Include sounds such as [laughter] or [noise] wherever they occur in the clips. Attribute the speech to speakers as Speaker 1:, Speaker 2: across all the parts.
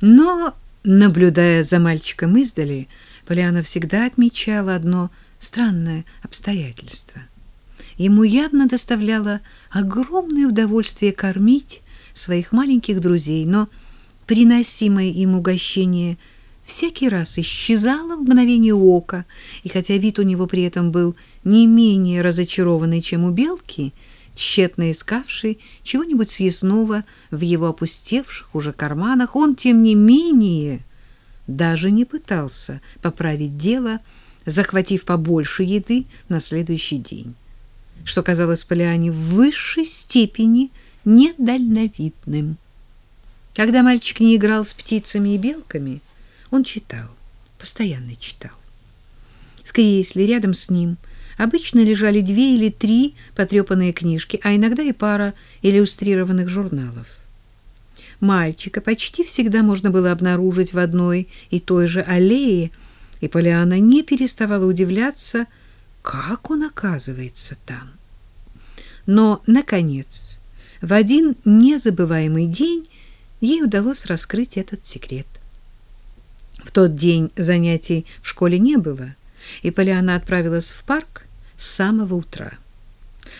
Speaker 1: Но, наблюдая за мальчиком издали, Полиана всегда отмечала одно странное обстоятельство. Ему явно доставляло огромное удовольствие кормить своих маленьких друзей, но приносимое им угощение всякий раз исчезало в мгновение ока, и хотя вид у него при этом был не менее разочарованный, чем у белки, тщетно искавший чего-нибудь съестного в его опустевших уже карманах, он, тем не менее, даже не пытался поправить дело, захватив побольше еды на следующий день, что казалось Полиане в высшей степени недальновидным. Когда мальчик не играл с птицами и белками, он читал, постоянно читал. В кресле рядом с ним – Обычно лежали две или три потрепанные книжки, а иногда и пара иллюстрированных журналов. Мальчика почти всегда можно было обнаружить в одной и той же аллее, и Полиана не переставала удивляться, как он оказывается там. Но, наконец, в один незабываемый день ей удалось раскрыть этот секрет. В тот день занятий в школе не было, и Полиана отправилась в парк самого утра.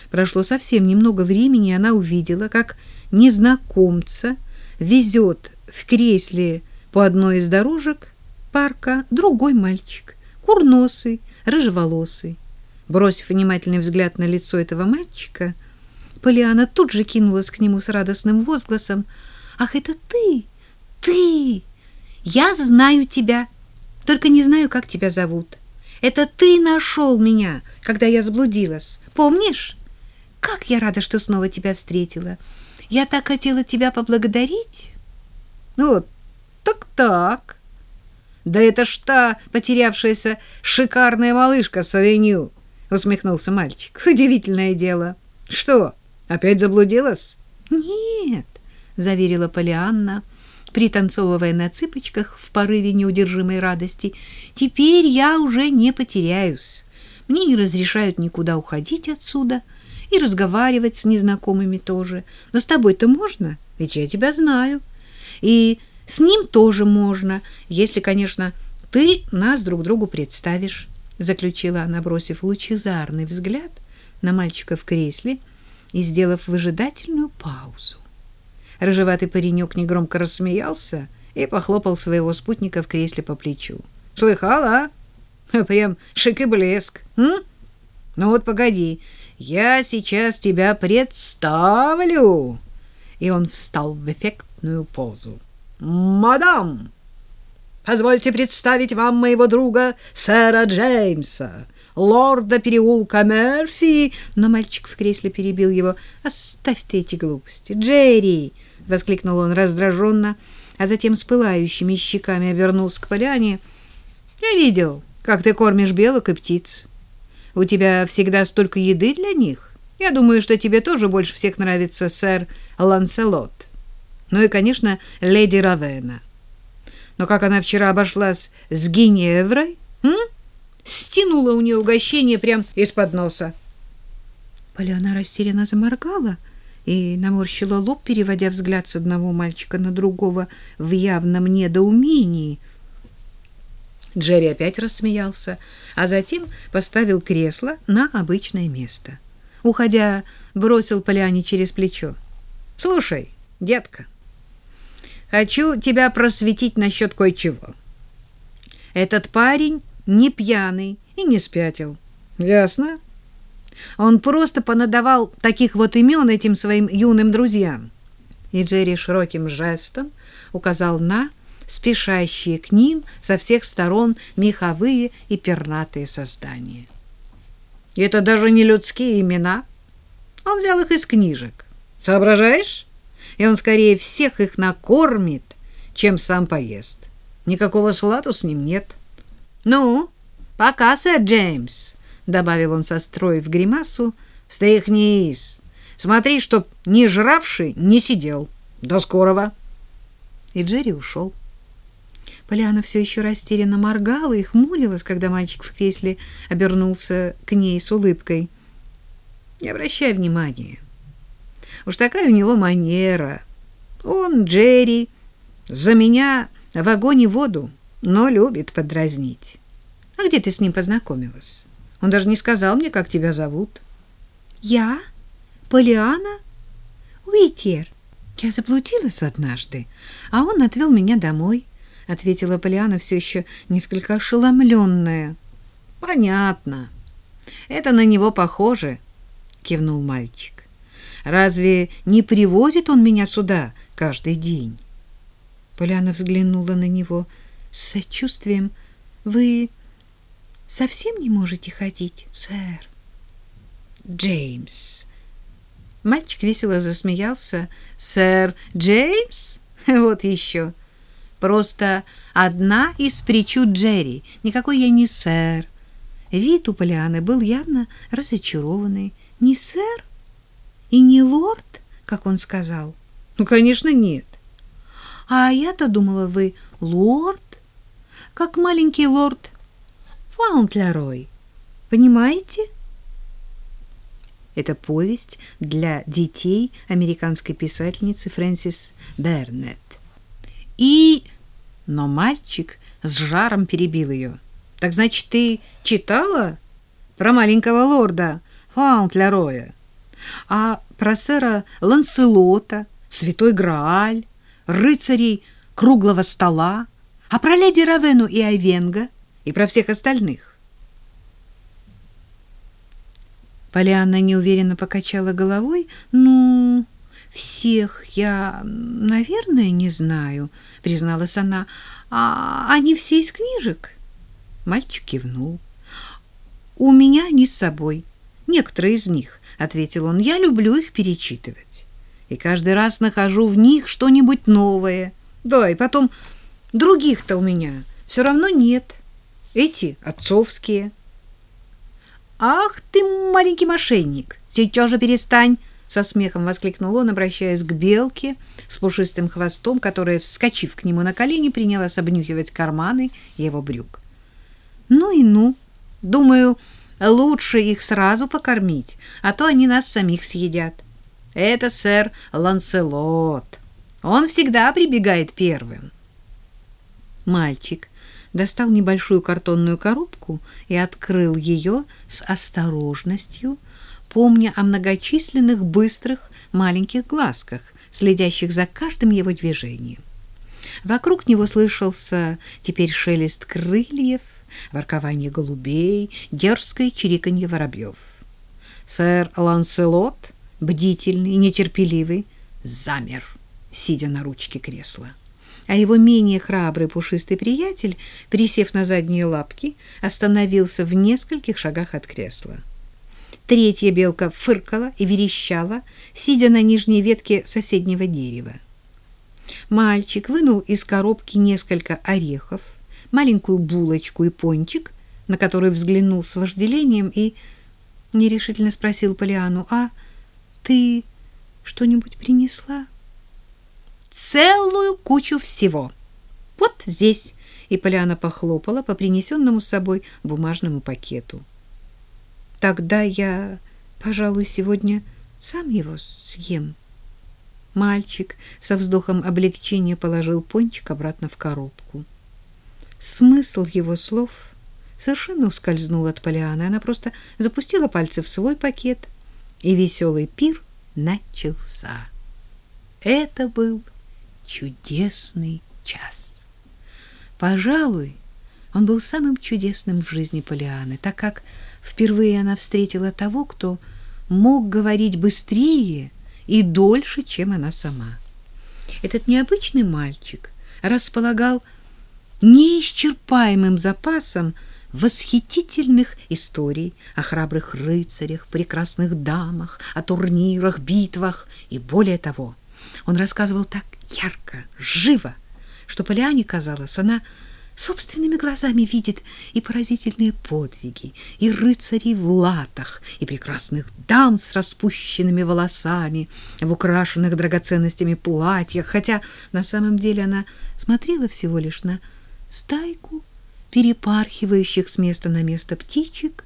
Speaker 1: Прошло совсем немного времени, и она увидела, как незнакомца везет в кресле по одной из дорожек парка другой мальчик, курносый, рыжеволосый. Бросив внимательный взгляд на лицо этого мальчика, Полиана тут же кинулась к нему с радостным возгласом. «Ах, это ты! Ты! Я знаю тебя, только не знаю, как тебя зовут. Это ты нашел меня, когда я заблудилась. Помнишь? Как я рада, что снова тебя встретила. Я так хотела тебя поблагодарить. Ну, так-так. Да это ж та потерявшаяся шикарная малышка с усмехнулся мальчик. Удивительное дело. Что, опять заблудилась? Нет, заверила Полианна пританцовывая на цыпочках в порыве неудержимой радости. «Теперь я уже не потеряюсь. Мне не разрешают никуда уходить отсюда и разговаривать с незнакомыми тоже. Но с тобой-то можно, ведь я тебя знаю. И с ним тоже можно, если, конечно, ты нас друг другу представишь», — заключила она, бросив лучезарный взгляд на мальчика в кресле и сделав выжидательную паузу. Рыжеватый паренек негромко рассмеялся и похлопал своего спутника в кресле по плечу. «Слыхала, а? Прям шик и блеск. М? Ну вот погоди, я сейчас тебя представлю!» И он встал в эффектную позу. «Мадам, позвольте представить вам моего друга сэра Джеймса, лорда переулка Мерфи!» Но мальчик в кресле перебил его. «Оставь ты эти глупости, Джерри!» — воскликнул он раздраженно, а затем с пылающими щеками обернулся к поляне. «Я видел, как ты кормишь белок и птиц. У тебя всегда столько еды для них. Я думаю, что тебе тоже больше всех нравится сэр Ланселот. Ну и, конечно, леди Равена. Но как она вчера обошлась с Гиневрой, м? стянула у нее угощение прямо из-под носа». Поляна растерянно заморгала — и наморщила лоб, переводя взгляд с одного мальчика на другого в явном недоумении. Джерри опять рассмеялся, а затем поставил кресло на обычное место. Уходя, бросил Поляне через плечо. «Слушай, детка, хочу тебя просветить насчет кое-чего. Этот парень не пьяный и не спятил. Ясно?» Он просто понадавал таких вот имен этим своим юным друзьям. И Джерри широким жестом указал на спешащие к ним со всех сторон меховые и пернатые создания. Это даже не людские имена. Он взял их из книжек. Соображаешь? И он скорее всех их накормит, чем сам поест. Никакого сладу с ним нет. Ну, пока, сэр Джеймс добавил он, состроив гримасу, встряхнись. Смотри, чтоб не жравший не сидел. До скорого. И Джерри ушел. Поляна все еще растерянно моргала и хмурилась, когда мальчик в кресле обернулся к ней с улыбкой. Не обращай внимания. Уж такая у него манера. Он, Джерри, За меня в огонь и воду, но любит подразнить. А где ты с ним познакомилась? Он даже не сказал мне, как тебя зовут.
Speaker 2: Я? Полиана? Уикер.
Speaker 1: Я заблудилась однажды, а он отвел меня домой, ответила Полиана все еще несколько ошеломленная. Понятно. Это на него похоже, кивнул мальчик. Разве не привозит он меня сюда каждый день? Поляна взглянула на него с сочувствием. Вы совсем не можете ходить, сэр? Джеймс. Мальчик весело засмеялся. Сэр Джеймс? [laughs] Вот еще. Просто одна из причуд Джерри. Никакой я не сэр. Вид у Полианы был явно разочарованный. Не сэр и не лорд, как он сказал. Ну, конечно, нет. А я-то думала, вы лорд, как маленький лорд Фаунтлерой. Понимаете? Это повесть для детей американской писательницы Фрэнсис Бернетт. И... Но мальчик с жаром перебил ее. Так значит, ты читала про маленького лорда Фаунтлероя? А про сэра Ланселота, Святой Грааль, рыцарей круглого стола, а про леди Равену и Айвенга и про всех остальных. Полианна неуверенно покачала головой. «Ну, всех я, наверное, не знаю», — призналась она. «А они все из книжек?» Мальчик кивнул. «У меня они с собой. Некоторые из них», — ответил он. «Я люблю их перечитывать» и каждый раз нахожу в них что-нибудь новое. Да, и потом других-то у меня все равно нет. Эти отцовские. Ах ты, маленький мошенник, сейчас же перестань, со смехом воскликнул он, обращаясь к белке с пушистым хвостом, которая, вскочив к нему на колени, принялась обнюхивать карманы его брюк. Ну и ну, думаю, лучше их сразу покормить, а то они нас самих съедят. Это сэр Ланселот. Он всегда прибегает первым. Мальчик достал небольшую картонную коробку и открыл ее с осторожностью, помня о многочисленных быстрых маленьких глазках, следящих за каждым его движением. Вокруг него слышался теперь шелест крыльев, воркование голубей, дерзкое чириканье воробьев. Сэр Ланселот — бдительный и нетерпеливый, замер, сидя на ручке кресла. А его менее храбрый пушистый приятель, присев на задние лапки, остановился в нескольких шагах от кресла. Третья белка фыркала и верещала, сидя на нижней ветке соседнего дерева. Мальчик вынул из коробки несколько орехов, маленькую булочку и пончик, на который взглянул с вожделением и нерешительно спросил Полиану, «А ты что-нибудь принесла? Целую кучу всего. Вот здесь. И Поляна похлопала по принесенному с собой бумажному пакету. Тогда я, пожалуй, сегодня сам его съем. Мальчик со вздохом облегчения положил пончик обратно в коробку. Смысл его слов совершенно ускользнул от Полианы. Она просто запустила пальцы в свой пакет — и веселый пир начался. Это был чудесный час. Пожалуй, он был самым чудесным в жизни Полианы, так как впервые она встретила того, кто мог говорить быстрее и дольше, чем она сама. Этот необычный мальчик располагал неисчерпаемым запасом восхитительных историй о храбрых рыцарях, прекрасных дамах, о турнирах, битвах и более того. Он рассказывал так ярко, живо, что Полиане казалось, она собственными глазами видит и поразительные подвиги, и рыцарей в латах, и прекрасных дам с распущенными волосами, в украшенных драгоценностями платьях, хотя на самом деле она смотрела всего лишь на стайку перепархивающих с места на место птичек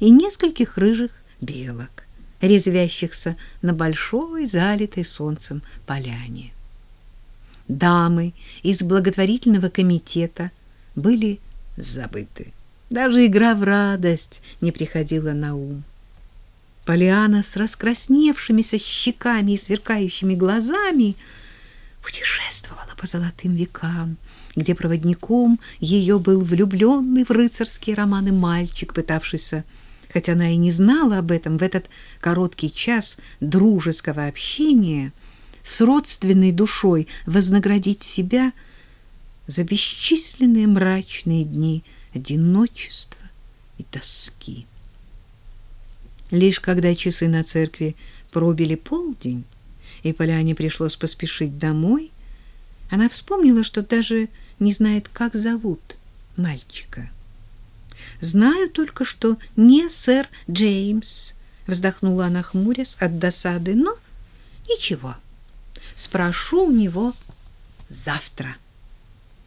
Speaker 1: и нескольких рыжих белок, резвящихся на большой, залитой солнцем поляне. дамы из благотворительного комитета были забыты. Даже игра в радость не приходила на ум. Полиана с раскрасневшимися щеками и сверкающими глазами путешествовала по золотым векам, где проводником ее был влюбленный в рыцарские романы мальчик, пытавшийся, хотя она и не знала об этом, в этот короткий час дружеского общения с родственной душой вознаградить себя за бесчисленные мрачные дни одиночества и тоски. Лишь когда часы на церкви пробили полдень, и Поляне пришлось поспешить домой, она вспомнила, что даже не знает, как зовут мальчика. «Знаю только, что не сэр Джеймс», — вздохнула она, хмурясь от досады, — «но ничего, спрошу у него завтра».